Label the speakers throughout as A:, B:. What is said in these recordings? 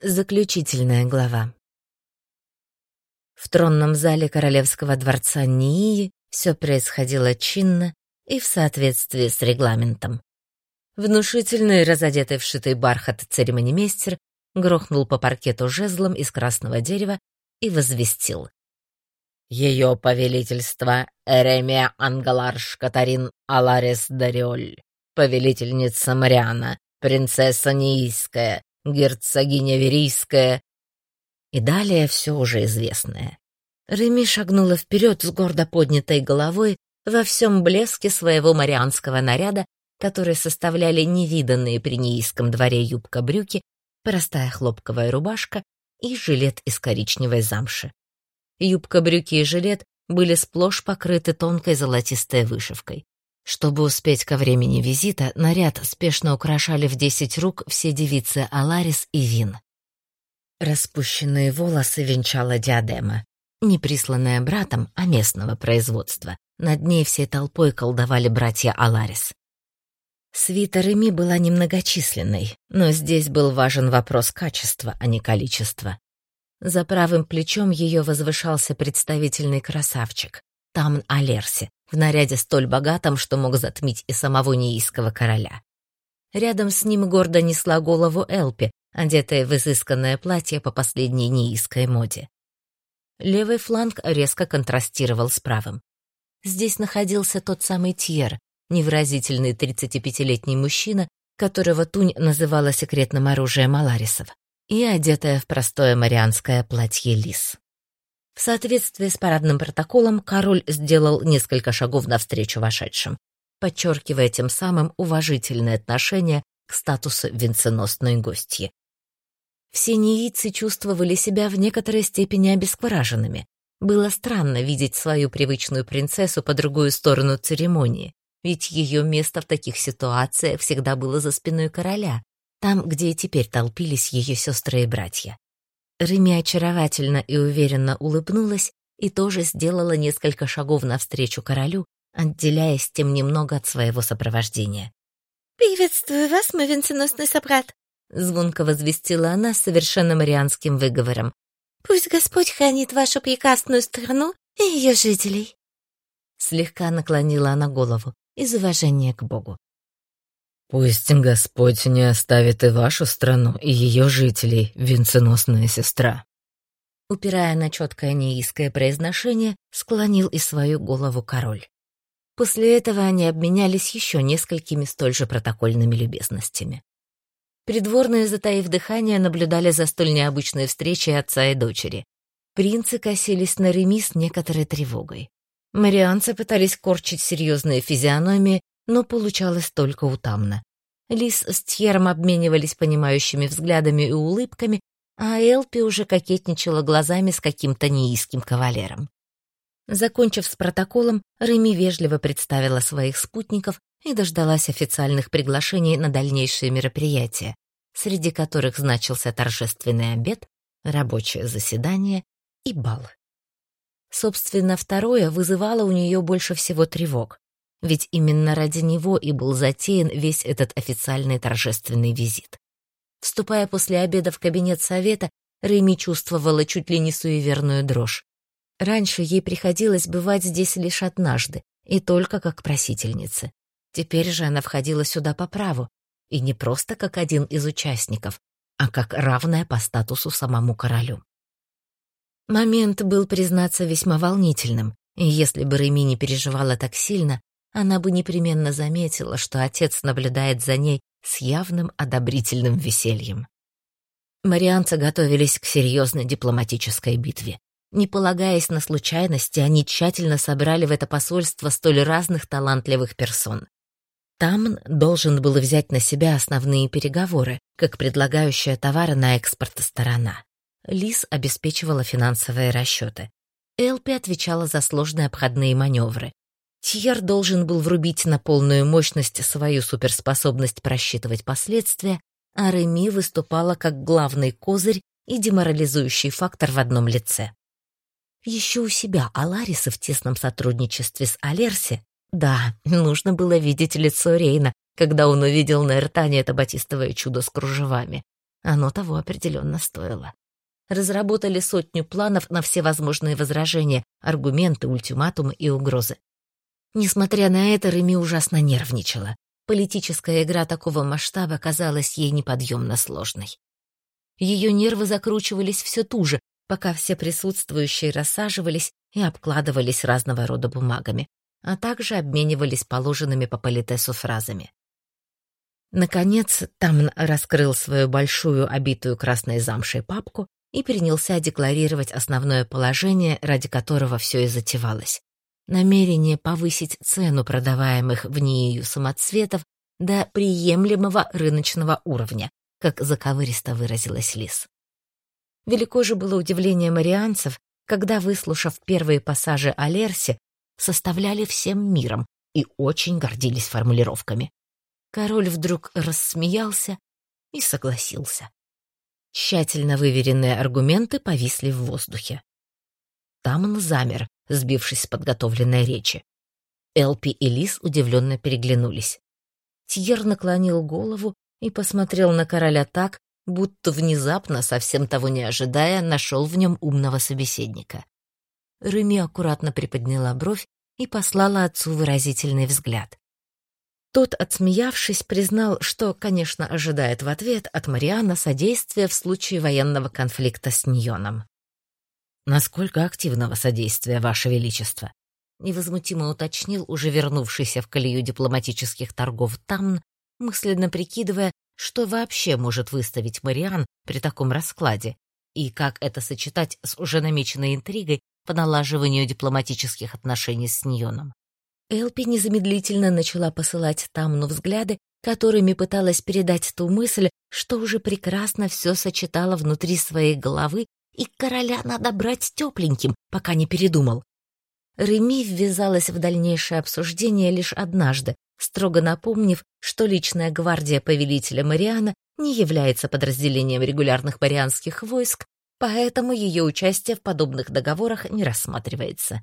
A: Заключительная глава. В тронном зале королевского дворца Нии все происходило чинно и в соответствии с регламентом. Внушительный, разодетый в шитый бархат церемонимейстер грохнул по паркету жезлом из красного дерева и возвестил. «Ее повелительство Эремия Ангаларш Катарин Аларис Дариоль, повелительница Мариана, принцесса Неийская, герцогиня Верийская. И далее все уже известное. Реми шагнула вперед с гордо поднятой головой во всем блеске своего марианского наряда, который составляли невиданные при неиском дворе юбка-брюки, простая хлопковая рубашка и жилет из коричневой замши. Юбка-брюки и жилет были сплошь покрыты тонкой золотистой вышивкой. Чтобы успеть ко времени визита, наряд спешно украшали в десять рук все девицы Аларис и Вин. Распущенные волосы венчала диадема, не присланная братом, а местного производства. Над ней всей толпой колдовали братья Аларис. Свита Реми была немногочисленной, но здесь был важен вопрос качества, а не количества. За правым плечом ее возвышался представительный красавчик, Тамн Алерси, в наряде столь богатом, что мог затмить и самого неийского короля. Рядом с ним гордо несла голову Элпи, одетая в изысканное платье по последней неийской моде. Левый фланг резко контрастировал с правым. Здесь находился тот самый Тьер, невыразительный 35-летний мужчина, которого Тунь называла секретным оружием Аларисов, и одетая в простое марианское платье лис. В соответствии с парадным протоколом король сделал несколько шагов навстречу вошедшим, подчеркивая тем самым уважительное отношение к статусу венценосной гостьи. Все неийцы чувствовали себя в некоторой степени обескураженными. Было странно видеть свою привычную принцессу по другую сторону церемонии, ведь ее место в таких ситуациях всегда было за спиной короля, там, где и теперь толпились ее сестры и братья. Реми очаровательно и уверенно улыбнулась и тоже сделала несколько шагов навстречу королю, отделяясь тем немного от своего сопровождения.
B: «Приветствую вас, мой венценосный собрат!» — звонко возвестила она совершенно марианским выговором. «Пусть Господь хранит вашу прекрасную страну и ее жителей!»
A: Слегка наклонила она голову из уважения к Богу.
C: «Пусть Господь не оставит и вашу страну, и ее жителей, венценосная сестра».
A: Упирая на четкое неиское произношение, склонил и свою голову король. После этого они обменялись еще несколькими столь же протокольными любезностями. Придворные, затаив дыхание, наблюдали за столь необычной встречей отца и дочери. Принцы косились на Реми с некоторой тревогой. Марианцы пытались корчить серьезные физиономии, но получалось только утамно. Лис с Тьером обменивались понимающими взглядами и улыбками, а Элпи уже кокетничала глазами с каким-то неиским кавалером. Закончив с протоколом, Реми вежливо представила своих спутников и дождалась официальных приглашений на дальнейшие мероприятия, среди которых значился торжественный обед, рабочее заседание и бал. Собственно, второе вызывало у нее больше всего тревог. Ведь именно ради него и был затеян весь этот официальный торжественный визит. Вступая после обеда в кабинет совета, Рэми чувствовала чуть ли не суеверную дрожь. Раньше ей приходилось бывать здесь лишь однажды, и только как просительница. Теперь же она входила сюда по праву, и не просто как один из участников, а как равная по статусу самому королю. Момент был, признаться, весьма волнительным, и если бы Реми не переживала так сильно, она бы непременно заметила, что отец наблюдает за ней с явным одобрительным весельем. Марианцы готовились к серьезной дипломатической битве. Не полагаясь на случайности, они тщательно собрали в это посольство столь разных талантливых персон. Тамн должен был взять на себя основные переговоры, как предлагающая товары на экспорт сторона. Лис обеспечивала финансовые расчеты. Элпи отвечала за сложные обходные маневры. Тьер должен был врубить на полную мощность свою суперспособность просчитывать последствия, а Реми выступала как главный козырь и деморализующий фактор в одном лице. Еще у себя Алариса в тесном сотрудничестве с Алерси, да, нужно было видеть лицо Рейна, когда он увидел на Эртане это батистовое чудо с кружевами. Оно того определенно стоило. Разработали сотню планов на все возможные возражения, аргументы, ультиматумы и угрозы. Несмотря на это, Реми ужасно нервничала. Политическая игра такого масштаба казалась ей неподъемно сложной. Ее нервы закручивались все туже, пока все присутствующие рассаживались и обкладывались разного рода бумагами, а также обменивались положенными по политесу фразами. Наконец, Тамн раскрыл свою большую, обитую красной замшей папку и принялся декларировать основное положение, ради которого все и затевалось. Намерение повысить цену продаваемых в нею самоцветов до приемлемого рыночного уровня, как заковыристо выразилась Лис. Велико же было удивление марианцев, когда, выслушав первые пассажи о Лерсе, составляли всем миром и очень гордились формулировками. Король вдруг рассмеялся и согласился. Тщательно выверенные аргументы повисли в воздухе. Тамон замер, сбившись с подготовленной речи. Элпи и Лис удивленно переглянулись. Тьер наклонил голову и посмотрел на короля так, будто внезапно, совсем того не ожидая, нашел в нем умного собеседника. Рыми аккуратно приподняла бровь и послала отцу выразительный взгляд. Тот, отсмеявшись, признал, что, конечно, ожидает в ответ от Мариана содействия в случае военного конфликта с Ньоном. «Насколько активного содействия, Ваше Величество?» — невозмутимо уточнил уже вернувшийся в колею дипломатических торгов Тамн, мысленно прикидывая, что вообще может выставить Мариан при таком раскладе, и как это сочетать с уже намеченной интригой по налаживанию дипломатических отношений с Ньоном. Элпи незамедлительно начала посылать Тамну взгляды, которыми пыталась передать ту мысль, что уже прекрасно все сочетала внутри своей головы, и короля надо брать тепленьким, пока не передумал. Реми ввязалась в дальнейшее обсуждение лишь однажды, строго напомнив, что личная гвардия повелителя Мариана не является подразделением регулярных марианских войск, поэтому ее участие в подобных договорах не рассматривается.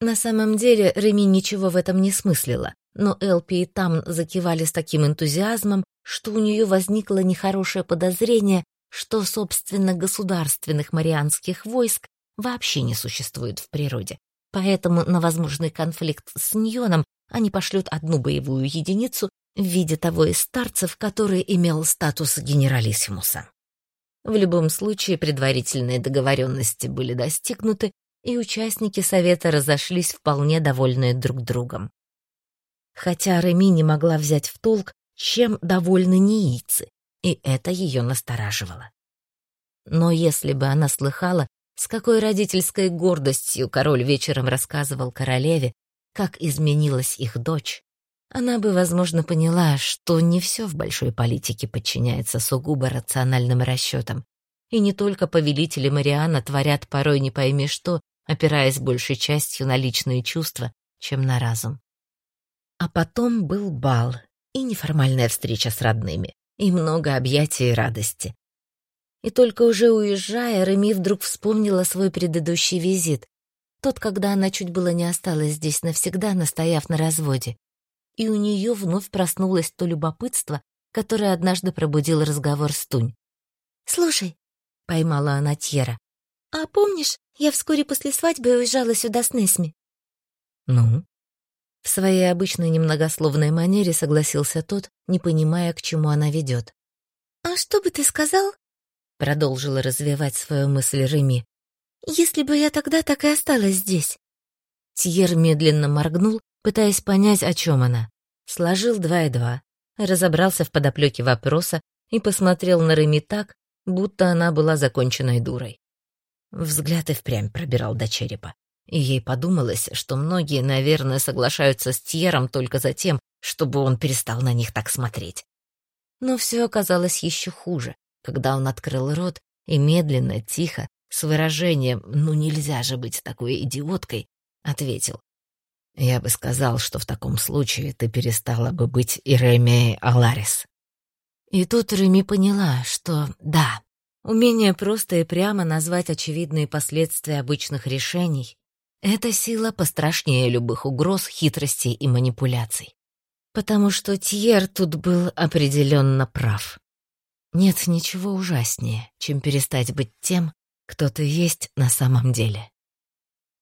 A: На самом деле Реми ничего в этом не смыслила, но Элпи и Там закивали с таким энтузиазмом, что у нее возникло нехорошее подозрение, что, собственно, государственных марианских войск вообще не существует в природе. Поэтому на возможный конфликт с Ньоном они пошлют одну боевую единицу в виде того из старцев, который имел статус генералиссимуса. В любом случае предварительные договоренности были достигнуты, и участники совета разошлись вполне довольные друг другом. Хотя Реми не могла взять в толк, чем довольны неийцы, и это ее настораживало. Но если бы она слыхала, с какой родительской гордостью король вечером рассказывал королеве, как изменилась их дочь, она бы, возможно, поняла, что не все в большой политике подчиняется сугубо рациональным расчетам, и не только повелители Мариана творят порой не пойми что, опираясь большей частью на личные чувства, чем на разум. А потом был бал и неформальная встреча с родными, и много объятий и радости. И только уже уезжая, Реми вдруг вспомнила свой предыдущий визит, тот, когда она чуть было не осталась здесь навсегда, настояв на разводе. И у нее вновь проснулось то любопытство, которое однажды пробудил разговор с Тунь. «Слушай», — поймала она Тьера, «а помнишь, я вскоре после свадьбы уезжала сюда с Несми?» «Ну?» В своей обычной немногословной манере согласился тот, не понимая, к чему она ведет. «А что бы ты сказал?» Продолжила развивать свою мысль Реми. «Если бы я тогда так и осталась здесь». Тьер медленно моргнул, пытаясь понять, о чем она. Сложил два и два, разобрался в подоплеке вопроса и посмотрел на Реми так, будто она была законченной дурой. Взгляд и впрямь пробирал до черепа. И ей подумалось, что многие, наверное, соглашаются с Тьером только за тем, чтобы он перестал на них так смотреть. Но все оказалось еще хуже, когда он открыл рот и медленно, тихо, с выражением «ну нельзя же быть такой идиоткой», ответил. «Я бы сказал, что в таком случае ты перестала бы быть Иремией Аларис». И тут Реми поняла, что да, умение просто и прямо назвать очевидные последствия обычных решений эта сила пострашнее любых угроз, хитростей и манипуляций. Потому что Тьер тут был определенно прав. Нет ничего ужаснее, чем перестать быть тем, кто ты есть на самом деле.